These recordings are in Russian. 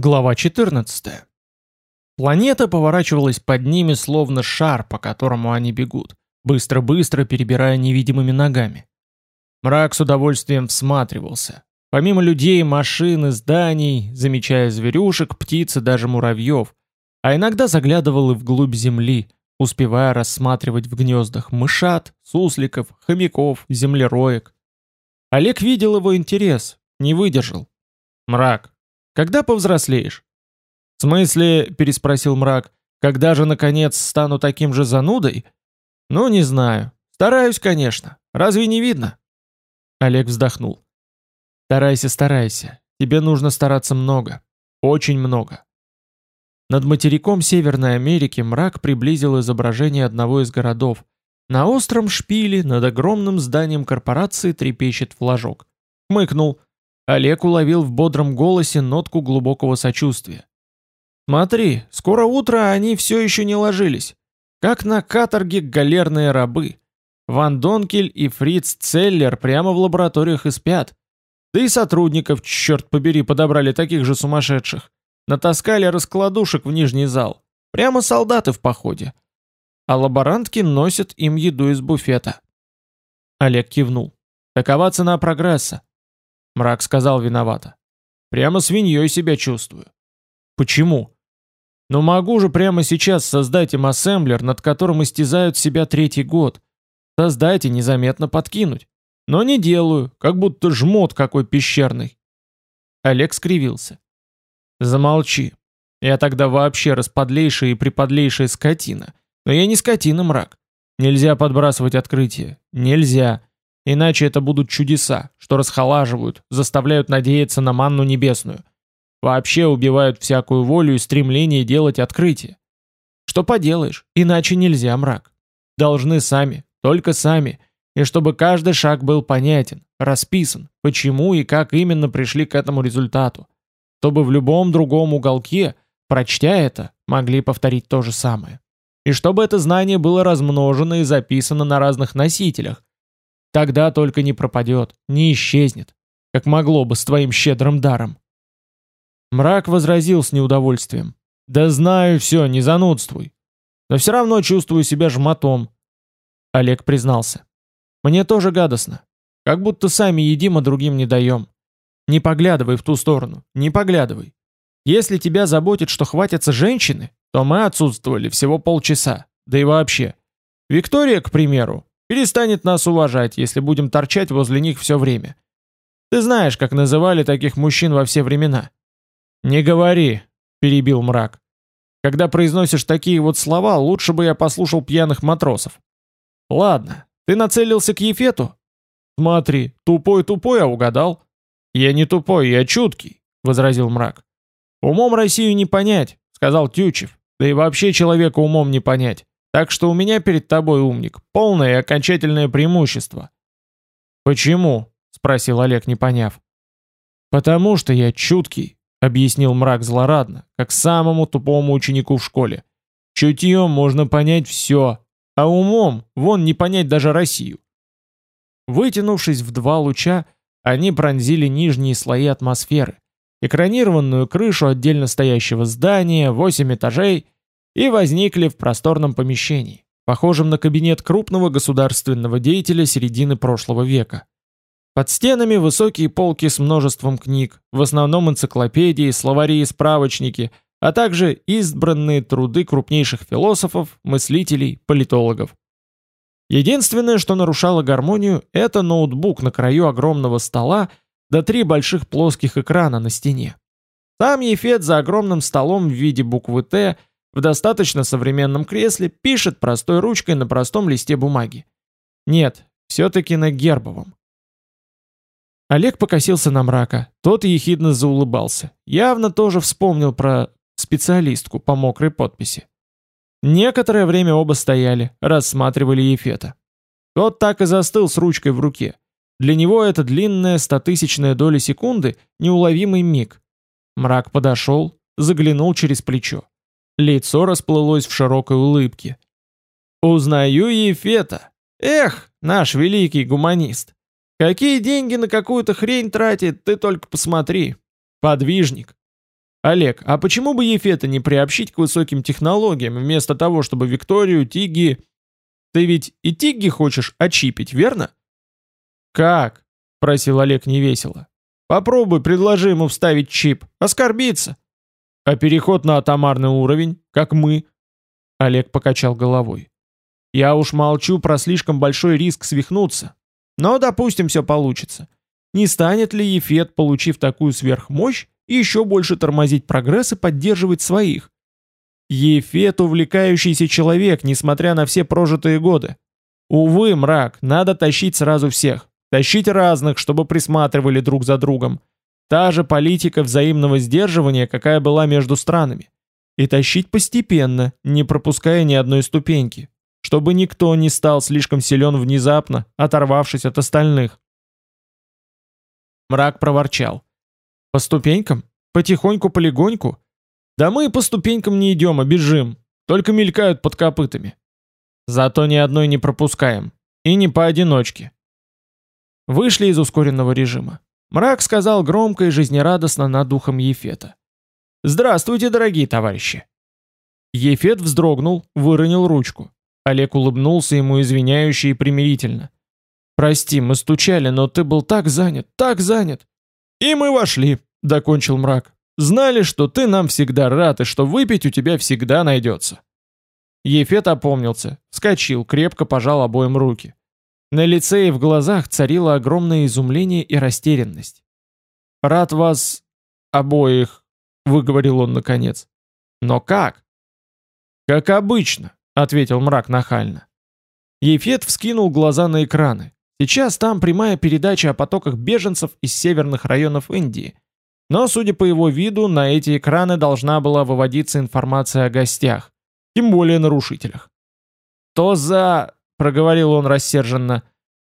Глава 14. Планета поворачивалась под ними словно шар, по которому они бегут, быстро-быстро перебирая невидимыми ногами. Мрак с удовольствием всматривался. Помимо людей, машин и зданий, замечая зверюшек, птиц и даже муравьев, а иногда заглядывал и вглубь земли, успевая рассматривать в гнездах мышат, сусликов, хомяков, землероек. Олег видел его интерес, не выдержал. «Мрак, когда повзрослеешь?» «В смысле?» — переспросил мрак. «Когда же, наконец, стану таким же занудой?» «Ну, не знаю. Стараюсь, конечно. Разве не видно?» Олег вздохнул. «Старайся, старайся. Тебе нужно стараться много. Очень много». Над материком Северной Америки мрак приблизил изображение одного из городов. На остром шпиле над огромным зданием корпорации трепещет флажок. Мыкнул. Олег уловил в бодром голосе нотку глубокого сочувствия. «Смотри, скоро утро, а они все еще не ложились. Как на каторге галерные рабы. Ван Донкель и Фриц Целлер прямо в лабораториях и спят. Да и сотрудников, черт побери, подобрали таких же сумасшедших. Натаскали раскладушек в нижний зал. Прямо солдаты в походе. А лаборантки носят им еду из буфета». Олег кивнул. «Такова цена прогресса. Мрак сказал виновато. Прямо свиньей себя чувствую. Почему? Но могу же прямо сейчас создать им ассемблер, над которым истязают себя третий год. Создать и незаметно подкинуть. Но не делаю, как будто жмот какой пещерный. Олег скривился. Замолчи. Я тогда вообще расподлейшая и приподлейшая скотина. Но я не скотина, мрак. Нельзя подбрасывать открытие. Нельзя. Иначе это будут чудеса, что расхолаживают, заставляют надеяться на манну небесную. Вообще убивают всякую волю и стремление делать открытие. Что поделаешь, иначе нельзя, мрак. Должны сами, только сами, и чтобы каждый шаг был понятен, расписан, почему и как именно пришли к этому результату. Чтобы в любом другом уголке, прочтя это, могли повторить то же самое. И чтобы это знание было размножено и записано на разных носителях, Тогда только не пропадет, не исчезнет, как могло бы с твоим щедрым даром. Мрак возразил с неудовольствием. «Да знаю все, не занудствуй. Но все равно чувствую себя жмотом». Олег признался. «Мне тоже гадостно. Как будто сами едим, а другим не даем. Не поглядывай в ту сторону, не поглядывай. Если тебя заботит, что хватятся женщины, то мы отсутствовали всего полчаса, да и вообще. Виктория, к примеру, перестанет нас уважать, если будем торчать возле них все время. Ты знаешь, как называли таких мужчин во все времена. Не говори, перебил мрак. Когда произносишь такие вот слова, лучше бы я послушал пьяных матросов. Ладно, ты нацелился к Ефету? Смотри, тупой-тупой, а угадал. Я не тупой, я чуткий, возразил мрак. Умом Россию не понять, сказал Тючев. Да и вообще человека умом не понять. Так что у меня перед тобой, умник, полное и окончательное преимущество. Почему? спросил Олег, не поняв. Потому что я чуткий, объяснил мрак злорадно, как самому тупому ученику в школе. Чутьем можно понять все, а умом вон не понять даже Россию. Вытянувшись в два луча, они пронзили нижние слои атмосферы, экранированную крышу отдельно стоящего здания, восемь этажей — и возникли в просторном помещении, похожем на кабинет крупного государственного деятеля середины прошлого века. Под стенами высокие полки с множеством книг, в основном энциклопедии, словари и справочники, а также избранные труды крупнейших философов, мыслителей, политологов. Единственное, что нарушало гармонию, это ноутбук на краю огромного стола да три больших плоских экрана на стене. Там Ефет за огромным столом в виде буквы «Т» в достаточно современном кресле пишет простой ручкой на простом листе бумаги. Нет, все-таки на гербовом. Олег покосился на мрака, тот ехидно заулыбался. Явно тоже вспомнил про специалистку по мокрой подписи. Некоторое время оба стояли, рассматривали Ефета. Тот так и застыл с ручкой в руке. Для него это длинная стотысячная доля секунды неуловимый миг. Мрак подошел, заглянул через плечо. Лицо расплылось в широкой улыбке. «Узнаю Ефета! Эх, наш великий гуманист! Какие деньги на какую-то хрень тратит, ты только посмотри! Подвижник!» Олег, а почему бы Ефета не приобщить к высоким технологиям, вместо того, чтобы Викторию, Тиги... Ты ведь и Тиги хочешь очипить, верно? Как? Просил Олег невесело. Попробуй, предложи ему вставить чип. Оскорбиться. А переход на атомарный уровень, как мы? Олег покачал головой. Я уж молчу про слишком большой риск свихнуться. Но, допустим, все получится. Не станет ли Ефет, получив такую сверхмощь, еще больше тормозить прогресс и поддерживать своих? Ефет увлекающийся человек, несмотря на все прожитые годы. Увы, мрак, надо тащить сразу всех. Тащить разных, чтобы присматривали друг за другом. Та же политика взаимного сдерживания, какая была между странами. И тащить постепенно, не пропуская ни одной ступеньки чтобы никто не стал слишком силен внезапно, оторвавшись от остальных. Мрак проворчал. «По ступенькам? Потихоньку-полегоньку? Да мы по ступенькам не идем, а бежим, только мелькают под копытами. Зато ни одной не пропускаем, и не поодиночке». Вышли из ускоренного режима. Мрак сказал громко и жизнерадостно над духом Ефета. «Здравствуйте, дорогие товарищи!» Ефет вздрогнул, выронил ручку. Олег улыбнулся ему извиняюще и примирительно. «Прости, мы стучали, но ты был так занят, так занят!» «И мы вошли», — докончил мрак. «Знали, что ты нам всегда рад и что выпить у тебя всегда найдется». Ефет опомнился, вскочил, крепко пожал обоим руки. На лице и в глазах царило огромное изумление и растерянность. «Рад вас... обоих», — выговорил он наконец. «Но как?» «Как обычно ответил мрак нахально. Ефет вскинул глаза на экраны. Сейчас там прямая передача о потоках беженцев из северных районов Индии. Но, судя по его виду, на эти экраны должна была выводиться информация о гостях, тем более нарушителях. «То за...» — проговорил он рассерженно.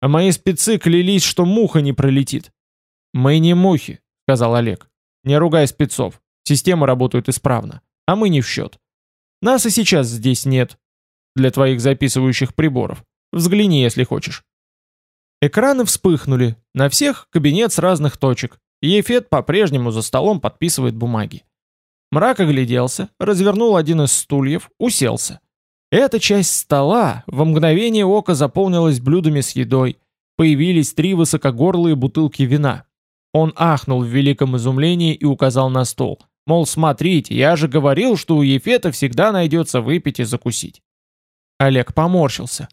«А мои спецы клялись, что муха не пролетит». «Мы не мухи», — сказал Олег. «Не ругай спецов. Системы работают исправно. А мы не в счет. Нас и сейчас здесь нет для твоих записывающих приборов. Взгляни, если хочешь. Экраны вспыхнули. На всех кабинет с разных точек. Ефет по-прежнему за столом подписывает бумаги. Мрак огляделся, развернул один из стульев, уселся. Эта часть стола в мгновение ока заполнилась блюдами с едой. Появились три высокогорлые бутылки вина. Он ахнул в великом изумлении и указал на стол. Мол, смотрите, я же говорил, что у Ефета всегда найдется выпить и закусить. Олег поморщился.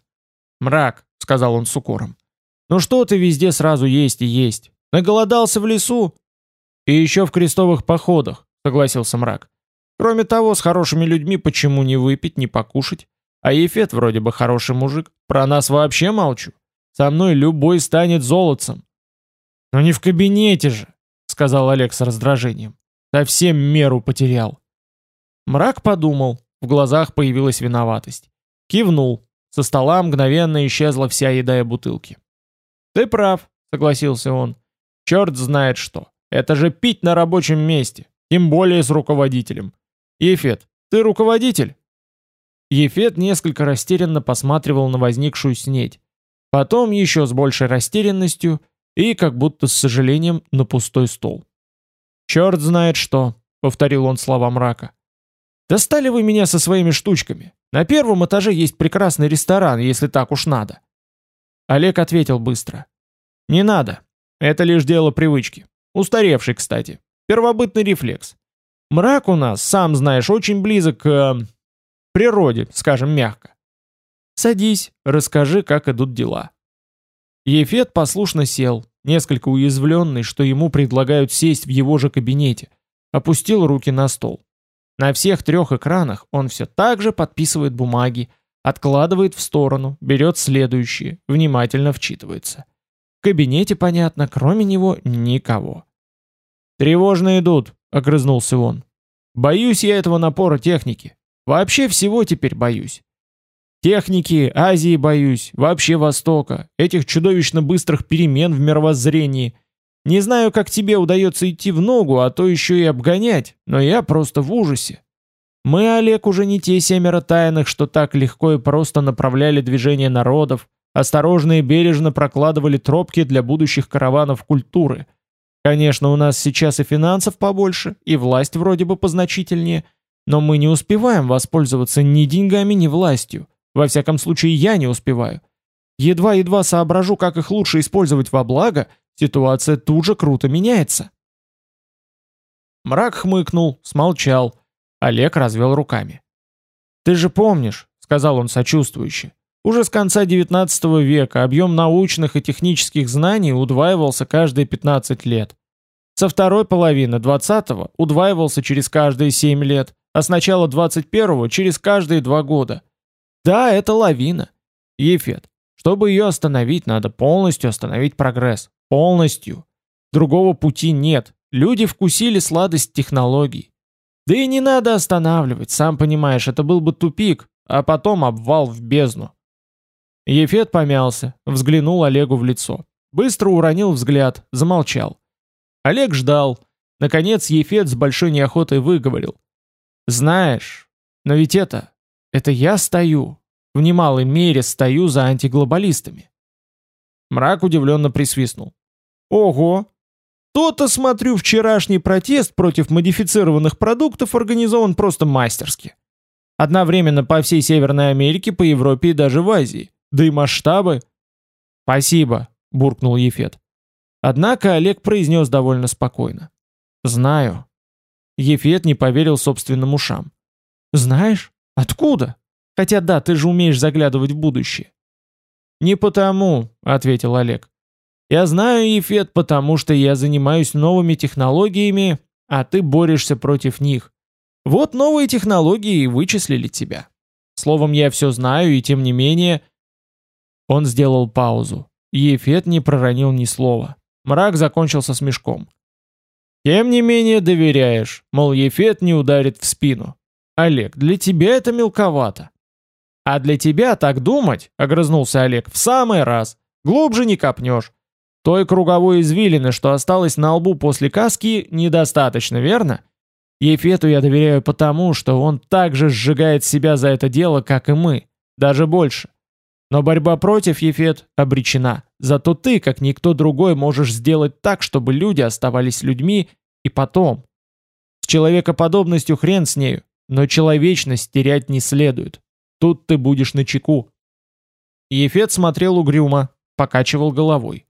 «Мрак», — сказал он с укором. «Ну что ты везде сразу есть и есть? Наголодался в лесу?» «И еще в крестовых походах», — согласился мрак. «Кроме того, с хорошими людьми почему не выпить, не покушать? А Ефет вроде бы хороший мужик. Про нас вообще молчу. Со мной любой станет золотцем». «Но не в кабинете же», — сказал Олег с раздражением. «Совсем меру потерял». Мрак подумал, в глазах появилась виноватость. Кивнул. Со стола мгновенно исчезла вся еда и бутылки. «Ты прав», — согласился он. «Черт знает что. Это же пить на рабочем месте, тем более с руководителем. Ефет, ты руководитель?» Ефет несколько растерянно посматривал на возникшую снедь. Потом еще с большей растерянностью и, как будто с сожалением, на пустой стол. «Черт знает что», — повторил он слова мрака. «Достали вы меня со своими штучками. На первом этаже есть прекрасный ресторан, если так уж надо. Олег ответил быстро. Не надо. Это лишь дело привычки. Устаревший, кстати. Первобытный рефлекс. Мрак у нас, сам знаешь, очень близок к... Э, природе, скажем мягко. Садись, расскажи, как идут дела. Ефет послушно сел, несколько уязвленный, что ему предлагают сесть в его же кабинете, опустил руки на стол. На всех трех экранах он все так же подписывает бумаги, откладывает в сторону, берет следующие, внимательно вчитывается. В кабинете, понятно, кроме него никого. «Тревожно идут», — огрызнулся он. «Боюсь я этого напора техники. Вообще всего теперь боюсь. Техники, Азии боюсь, вообще Востока, этих чудовищно быстрых перемен в мировоззрении — не знаю, как тебе удается идти в ногу, а то еще и обгонять, но я просто в ужасе. Мы, Олег, уже не те семеро тайных, что так легко и просто направляли движение народов, осторожно и бережно прокладывали тропки для будущих караванов культуры. Конечно, у нас сейчас и финансов побольше, и власть вроде бы позначительнее, но мы не успеваем воспользоваться ни деньгами, ни властью. Во всяком случае, я не успеваю. Едва-едва соображу, как их лучше использовать во благо, ситуация тут же круто меняется. Мрак хмыкнул, смолчал. Олег развел руками. «Ты же помнишь», — сказал он сочувствующе, «уже с конца XIX века объем научных и технических знаний удваивался каждые 15 лет. Со второй половины 20-го удваивался через каждые 7 лет, а с начала 21-го через каждые 2 года. Да, это лавина. Ефет, чтобы ее остановить, надо полностью остановить прогресс. Полностью. Другого пути нет. Люди вкусили сладость технологий. Да и не надо останавливать, сам понимаешь, это был бы тупик, а потом обвал в бездну. Ефет помялся, взглянул Олегу в лицо. Быстро уронил взгляд, замолчал. Олег ждал. Наконец Ефет с большой неохотой выговорил. «Знаешь, но ведь это... Это я стою. В немалой мере стою за антиглобалистами». Мрак удивленно присвистнул. «Ого! То-то, смотрю, вчерашний протест против модифицированных продуктов организован просто мастерски. Одновременно по всей Северной Америке, по Европе и даже в Азии. Да и масштабы. «Спасибо», — буркнул Ефет. Однако Олег произнес довольно спокойно. «Знаю». Ефет не поверил собственным ушам. «Знаешь? Откуда? Хотя да, ты же умеешь заглядывать в будущее». «Не потому», — ответил Олег. Я знаю, Ефет, потому что я занимаюсь новыми технологиями, а ты борешься против них. Вот новые технологии и вычислили тебя. Словом, я все знаю, и тем не менее...» Он сделал паузу. Ефет не проронил ни слова. Мрак закончился с мешком. «Тем не менее доверяешь, мол, Ефет не ударит в спину. Олег, для тебя это мелковато». «А для тебя так думать, — огрызнулся Олег, — в самый раз. Глубже не копнешь. Той круговой извилины, что осталось на лбу после каски, недостаточно, верно? Ефету я доверяю потому, что он так же сжигает себя за это дело, как и мы, даже больше. Но борьба против Ефет обречена. Зато ты, как никто другой, можешь сделать так, чтобы люди оставались людьми и потом. С человекоподобностью хрен с нею, но человечность терять не следует. Тут ты будешь на чеку. Ефет смотрел угрюмо, покачивал головой.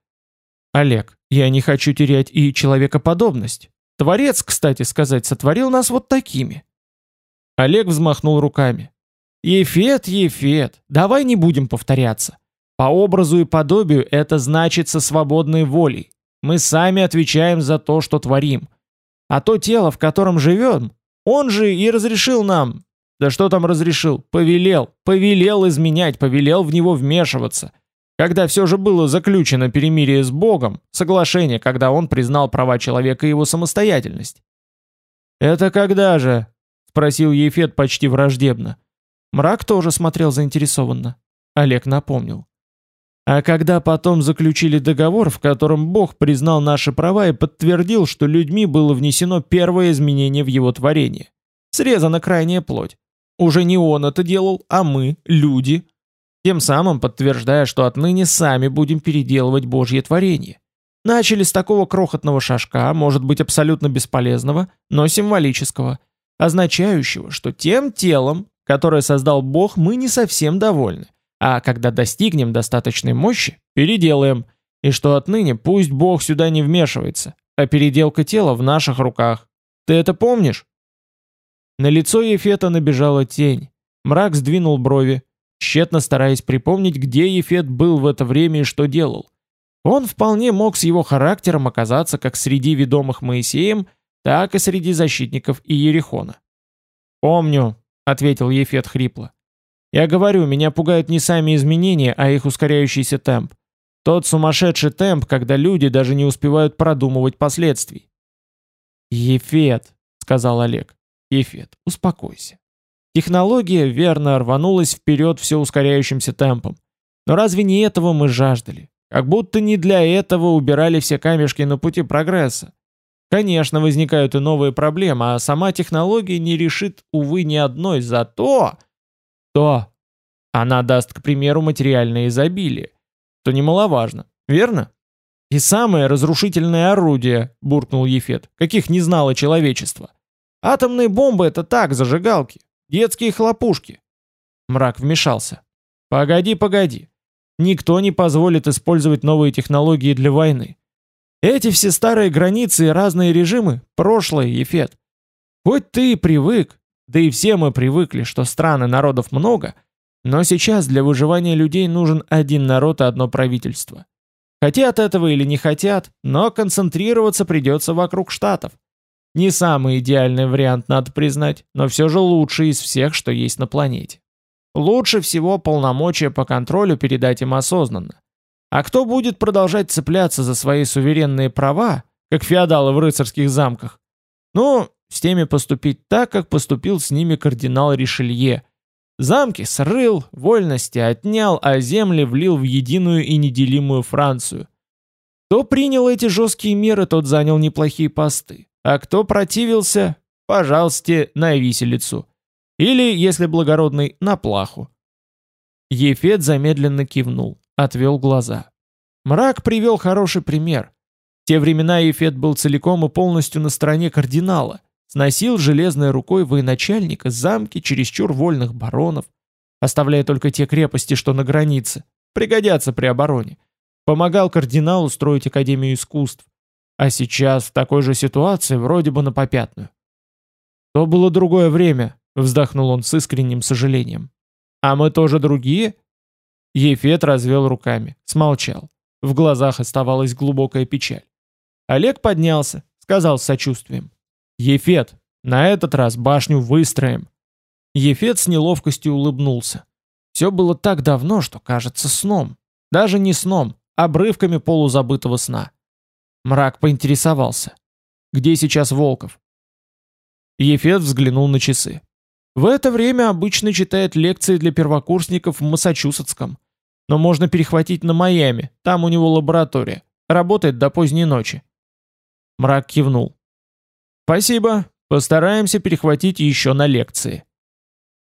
Олег, я не хочу терять и человекоподобность. Творец, кстати сказать, сотворил нас вот такими. Олег взмахнул руками. Ефет, Ефет, давай не будем повторяться. По образу и подобию это значит со свободной волей. Мы сами отвечаем за то, что творим. А то тело, в котором живем, он же и разрешил нам... Да что там разрешил? Повелел. Повелел изменять, повелел в него вмешиваться. Когда все же было заключено перемирие с Богом, соглашение, когда он признал права человека и его самостоятельность. «Это когда же?» — спросил Ефет почти враждебно. Мрак тоже смотрел заинтересованно. Олег напомнил. А когда потом заключили договор, в котором Бог признал наши права и подтвердил, что людьми было внесено первое изменение в его творение. Срезана крайняя плоть. Уже не он это делал, а мы, люди, тем самым подтверждая, что отныне сами будем переделывать Божье творение. Начали с такого крохотного шажка, может быть абсолютно бесполезного, но символического, означающего, что тем телом, которое создал Бог, мы не совсем довольны, а когда достигнем достаточной мощи, переделаем, и что отныне пусть Бог сюда не вмешивается, а переделка тела в наших руках. Ты это помнишь? На лицо Ефета набежала тень. Мрак сдвинул брови, тщетно стараясь припомнить, где Ефет был в это время и что делал. Он вполне мог с его характером оказаться как среди ведомых Моисеем, так и среди защитников Иерихона. «Помню», — ответил Ефет хрипло. «Я говорю, меня пугают не сами изменения, а их ускоряющийся темп. Тот сумасшедший темп, когда люди даже не успевают продумывать последствий». «Ефет», — сказал Олег. «Ефет, успокойся. Технология верно рванулась вперед все ускоряющимся темпом. Но разве не этого мы жаждали? Как будто не для этого убирали все камешки на пути прогресса. Конечно, возникают и новые проблемы, а сама технология не решит, увы, ни одной, зато... То она даст, к примеру, материальное изобилие, что немаловажно, верно? «И самое разрушительное орудие», — буркнул Ефет, — «каких не знало человечество. Атомные бомбы — это так, зажигалки, детские хлопушки». Мрак вмешался. «Погоди, погоди. Никто не позволит использовать новые технологии для войны. Эти все старые границы и разные режимы – прошлое, Ефет. Хоть ты и привык, да и все мы привыкли, что стран и народов много, но сейчас для выживания людей нужен один народ и одно правительство. Хотят этого или не хотят, но концентрироваться придется вокруг штатов. Не самый идеальный вариант, надо признать, но все же лучший из всех, что есть на планете. Лучше всего полномочия по контролю передать им осознанно. А кто будет продолжать цепляться за свои суверенные права, как феодалы в рыцарских замках? Ну, с теми поступить так, как поступил с ними кардинал Ришелье. Замки срыл, вольности отнял, а земли влил в единую и неделимую Францию. Кто принял эти жесткие меры, тот занял неплохие посты. А кто противился, пожалуйста, на виселицу. Или, если благородный, на плаху. Ефет замедленно кивнул, отвел глаза. Мрак привел хороший пример. В те времена Ефет был целиком и полностью на стороне кардинала, сносил железной рукой военачальника замки чересчур вольных баронов, оставляя только те крепости, что на границе, пригодятся при обороне. Помогал кардиналу строить Академию искусств. А сейчас в такой же ситуации вроде бы на попятную. То было другое время, Вздохнул он с искренним сожалением. «А мы тоже другие?» Ефет развел руками, смолчал. В глазах оставалась глубокая печаль. Олег поднялся, сказал с сочувствием. «Ефет, на этот раз башню выстроим». Ефет с неловкостью улыбнулся. Все было так давно, что кажется сном. Даже не сном, обрывками полузабытого сна. Мрак поинтересовался. «Где сейчас Волков?» Ефет взглянул на часы. В это время обычно читает лекции для первокурсников в Массачусетском. Но можно перехватить на Майами, там у него лаборатория. Работает до поздней ночи. Мрак кивнул. «Спасибо. Постараемся перехватить еще на лекции».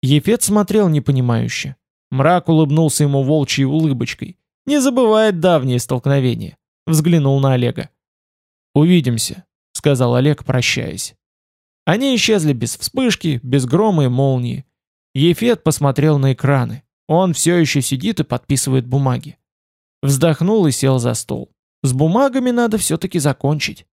Ефет смотрел непонимающе. Мрак улыбнулся ему волчьей улыбочкой. Не забывает давние столкновения. Взглянул на Олега. «Увидимся», — сказал Олег, прощаясь. Они исчезли без вспышки, без грома и молнии. Ефет посмотрел на экраны. Он все еще сидит и подписывает бумаги. Вздохнул и сел за стол. С бумагами надо все-таки закончить.